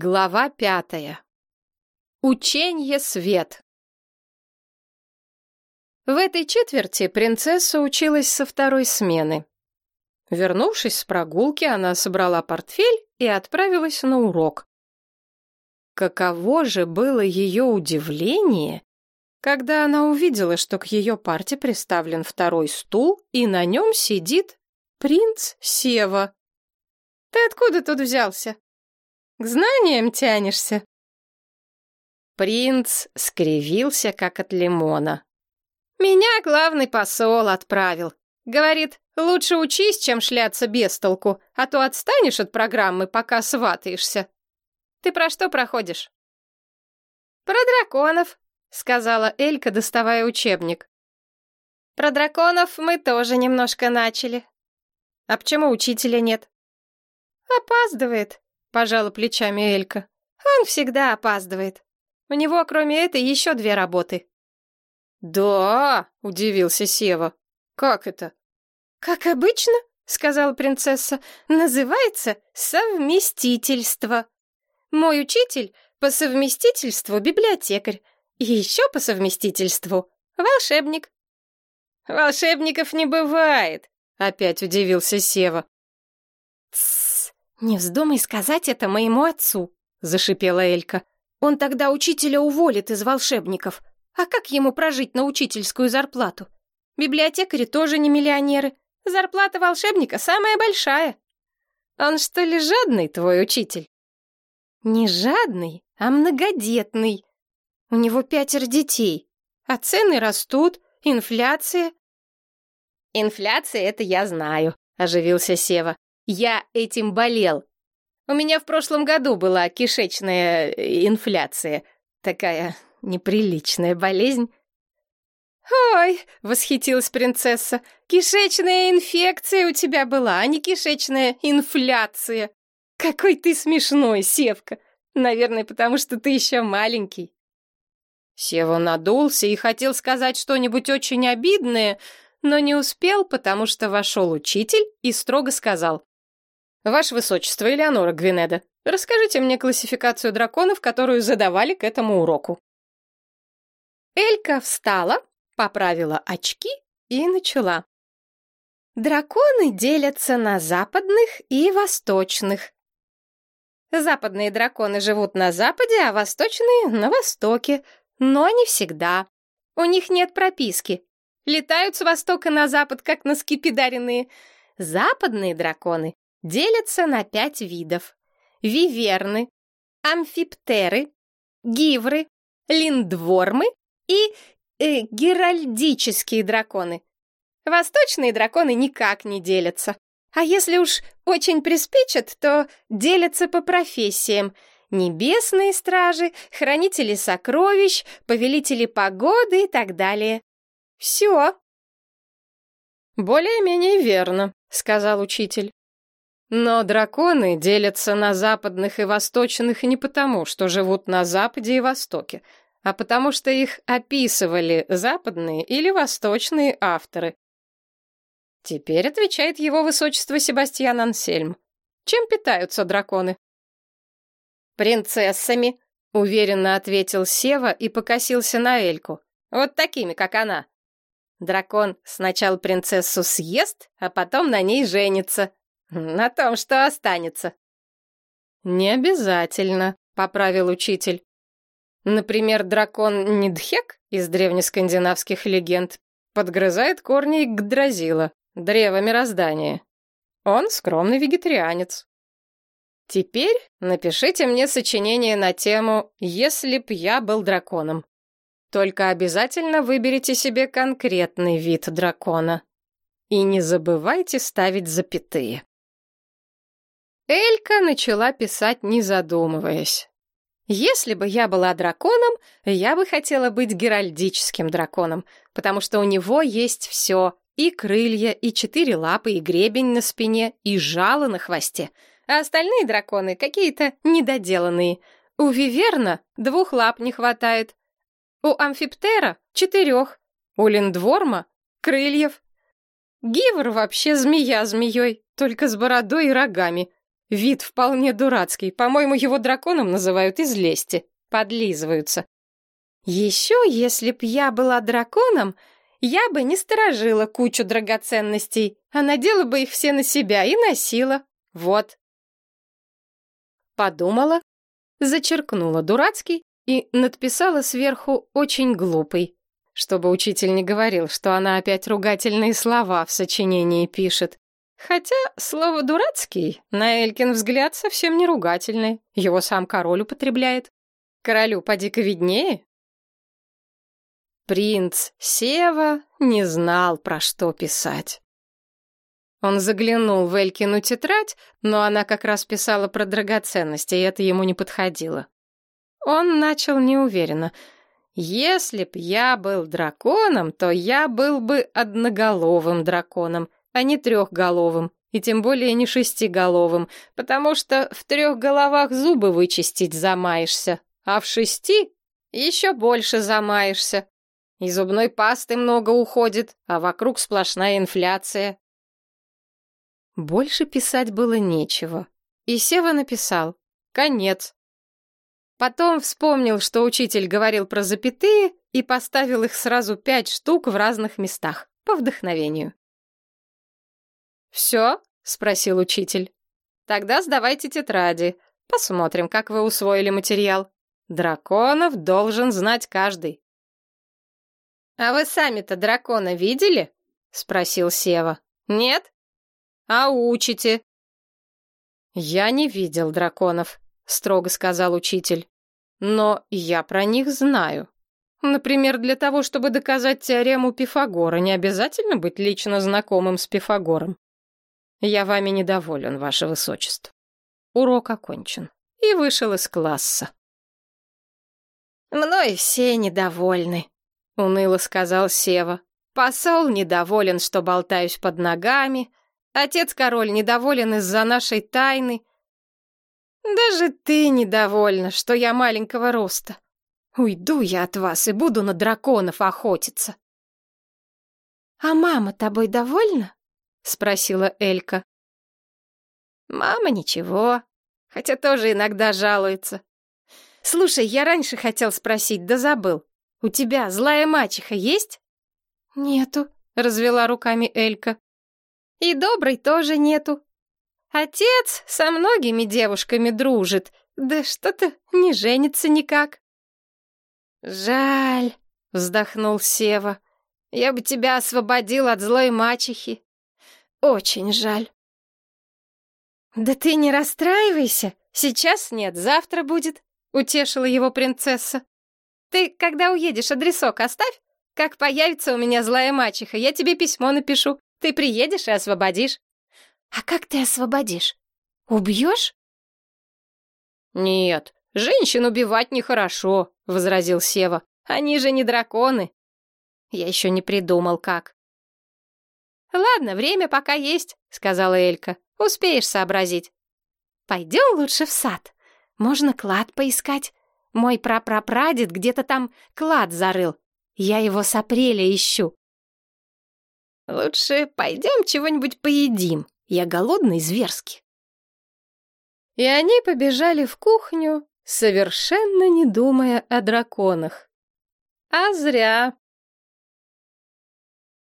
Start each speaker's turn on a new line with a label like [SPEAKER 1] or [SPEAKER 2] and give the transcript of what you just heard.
[SPEAKER 1] Глава пятая. Ученье свет. В этой четверти принцесса училась со второй смены. Вернувшись с прогулки, она собрала портфель и отправилась на урок. Каково же было ее удивление, когда она увидела, что к ее парте приставлен второй стул, и на нем сидит принц Сева. «Ты откуда тут взялся?» К знаниям тянешься?» Принц скривился, как от лимона. «Меня главный посол отправил. Говорит, лучше учись, чем шляться без толку, а то отстанешь от программы, пока сватаешься. Ты про что проходишь?» «Про драконов», — сказала Элька, доставая учебник. «Про драконов мы тоже немножко начали». «А почему учителя нет?» «Опаздывает», — пожала плечами Элька. «Он всегда опаздывает. У него, кроме этой, еще две работы».
[SPEAKER 2] «Да!» — удивился Сева. «Как это?»
[SPEAKER 1] «Как обычно», — сказала принцесса, — «называется совместительство. Мой учитель по совместительству библиотекарь, и еще по совместительству волшебник».
[SPEAKER 2] «Волшебников не бывает», — опять удивился Сева.
[SPEAKER 1] «Тссс!» «Не вздумай сказать это моему отцу», — зашипела Элька. «Он тогда учителя уволит из волшебников. А как ему прожить на учительскую зарплату? Библиотекари тоже не миллионеры. Зарплата волшебника самая большая». «Он что ли жадный, твой учитель?» «Не жадный, а многодетный. У него пятеро детей, а цены растут, инфляция».
[SPEAKER 2] «Инфляция — это я знаю», — оживился Сева. Я этим болел. У меня в прошлом году была кишечная э, инфляция. Такая неприличная болезнь.
[SPEAKER 1] «Ой!» — восхитилась принцесса. «Кишечная инфекция у тебя была, а не кишечная инфляция. Какой ты смешной, Севка! Наверное, потому что ты еще маленький».
[SPEAKER 2] Сева надулся и хотел сказать что-нибудь очень обидное, но не успел, потому что вошел учитель и строго сказал. «Ваше Высочество, Элеонора Гвинеда, расскажите мне классификацию драконов, которую задавали к этому уроку».
[SPEAKER 1] Элька встала, поправила очки и начала. Драконы делятся на западных и восточных. Западные драконы живут на западе, а восточные — на востоке. Но не всегда. У них нет прописки. Летают с востока на запад, как на скипидаренные. Западные драконы делятся на пять видов. Виверны, амфиптеры, гивры, линдвормы и э, геральдические драконы. Восточные драконы никак не делятся. А если уж очень приспичат, то делятся по профессиям. Небесные стражи, хранители сокровищ, повелители погоды и так далее. Все.
[SPEAKER 2] «Более-менее верно», — сказал учитель. Но драконы делятся на западных и восточных не потому, что живут на западе и востоке, а потому что их описывали западные или восточные авторы. Теперь отвечает его высочество Себастьян Ансельм. Чем питаются драконы?
[SPEAKER 1] «Принцессами», — уверенно ответил Сева и покосился на Эльку. «Вот такими, как она». Дракон сначала принцессу съест, а потом на ней женится. На том, что останется.
[SPEAKER 2] Не обязательно, поправил учитель. Например, дракон Нидхек из древнескандинавских легенд подгрызает корни Гдразила, древа мироздания. Он скромный вегетарианец. Теперь напишите мне сочинение на тему «Если б я был драконом». Только обязательно выберите себе конкретный вид дракона. И не забывайте ставить запятые.
[SPEAKER 1] Элька начала писать, не задумываясь. Если бы я была драконом, я бы хотела быть геральдическим драконом, потому что у него есть все — и крылья, и четыре лапы, и гребень на спине, и жало на хвосте. А остальные драконы какие-то недоделанные. У Виверна двух лап не хватает. У Амфиптера — четырех. У Линдворма — крыльев. Гивр вообще змея змеей, только с бородой и рогами.
[SPEAKER 2] Вид вполне дурацкий. По-моему, его драконом называют из лести. Подлизываются.
[SPEAKER 1] Еще, если б я была драконом, я бы не сторожила кучу драгоценностей, а надела бы их все на себя и носила. Вот.
[SPEAKER 2] Подумала, зачеркнула дурацкий и надписала сверху очень глупый, чтобы учитель не говорил, что она опять ругательные слова в сочинении пишет. Хотя слово «дурацкий» на Элькин взгляд совсем не ругательное, его сам король употребляет. Королю поди-ка виднее. Принц Сева не знал, про что писать. Он заглянул в Элькину тетрадь, но она как раз писала про драгоценности, и это ему не подходило. Он начал неуверенно. «Если б я был драконом, то я был бы одноголовым драконом, а не трехголовым, и тем более не шестиголовым, потому что в трех головах зубы вычистить замаешься, а в шести еще больше замаешься. И зубной пасты много уходит, а вокруг сплошная инфляция. Больше писать было нечего. И Сева написал «Конец». Потом вспомнил, что учитель говорил про запятые, и поставил их сразу пять штук в разных местах, по вдохновению. «Все?» — спросил учитель. «Тогда сдавайте тетради. Посмотрим, как вы усвоили материал. Драконов должен знать каждый».
[SPEAKER 1] «А вы сами-то дракона видели?» — спросил Сева. «Нет? А учите?»
[SPEAKER 2] «Я не видел драконов», — строго сказал учитель. «Но я про них знаю. Например, для того, чтобы доказать теорему Пифагора, не обязательно быть лично знакомым с Пифагором. Я вами недоволен, ваше высочество. Урок окончен. И вышел из класса.
[SPEAKER 1] «Мной все недовольны», — уныло сказал Сева. «Посол недоволен, что болтаюсь под ногами. Отец-король недоволен из-за нашей тайны. Даже ты недовольна, что я маленького роста. Уйду я от вас и буду на драконов охотиться». «А мама тобой довольна?» — спросила Элька. «Мама ничего, хотя тоже иногда жалуется. Слушай, я раньше хотел спросить, да забыл. У тебя злая мачеха есть?
[SPEAKER 2] Нету, развела руками Элька.
[SPEAKER 1] И доброй тоже нету. Отец со многими девушками дружит, да что-то не женится никак. Жаль, вздохнул Сева. Я бы тебя освободил от злой мачехи. Очень жаль. Да ты не расстраивайся. Сейчас нет, завтра будет, утешила его принцесса. Ты, когда уедешь, адресок оставь. Как появится у меня злая мачеха, я тебе письмо напишу. Ты приедешь и освободишь. А как ты освободишь? Убьешь?
[SPEAKER 2] Нет, женщин убивать нехорошо, возразил Сева. Они же не драконы.
[SPEAKER 1] Я еще не придумал, как. Ладно, время пока есть, сказала Элька. Успеешь сообразить. Пойдем лучше в сад. Можно клад поискать. Мой прапрапрадед где-то там клад зарыл. Я его с апреля ищу. Лучше пойдем чего-нибудь поедим. Я голодный зверски.
[SPEAKER 2] И они побежали в кухню, совершенно не думая о драконах. А зря.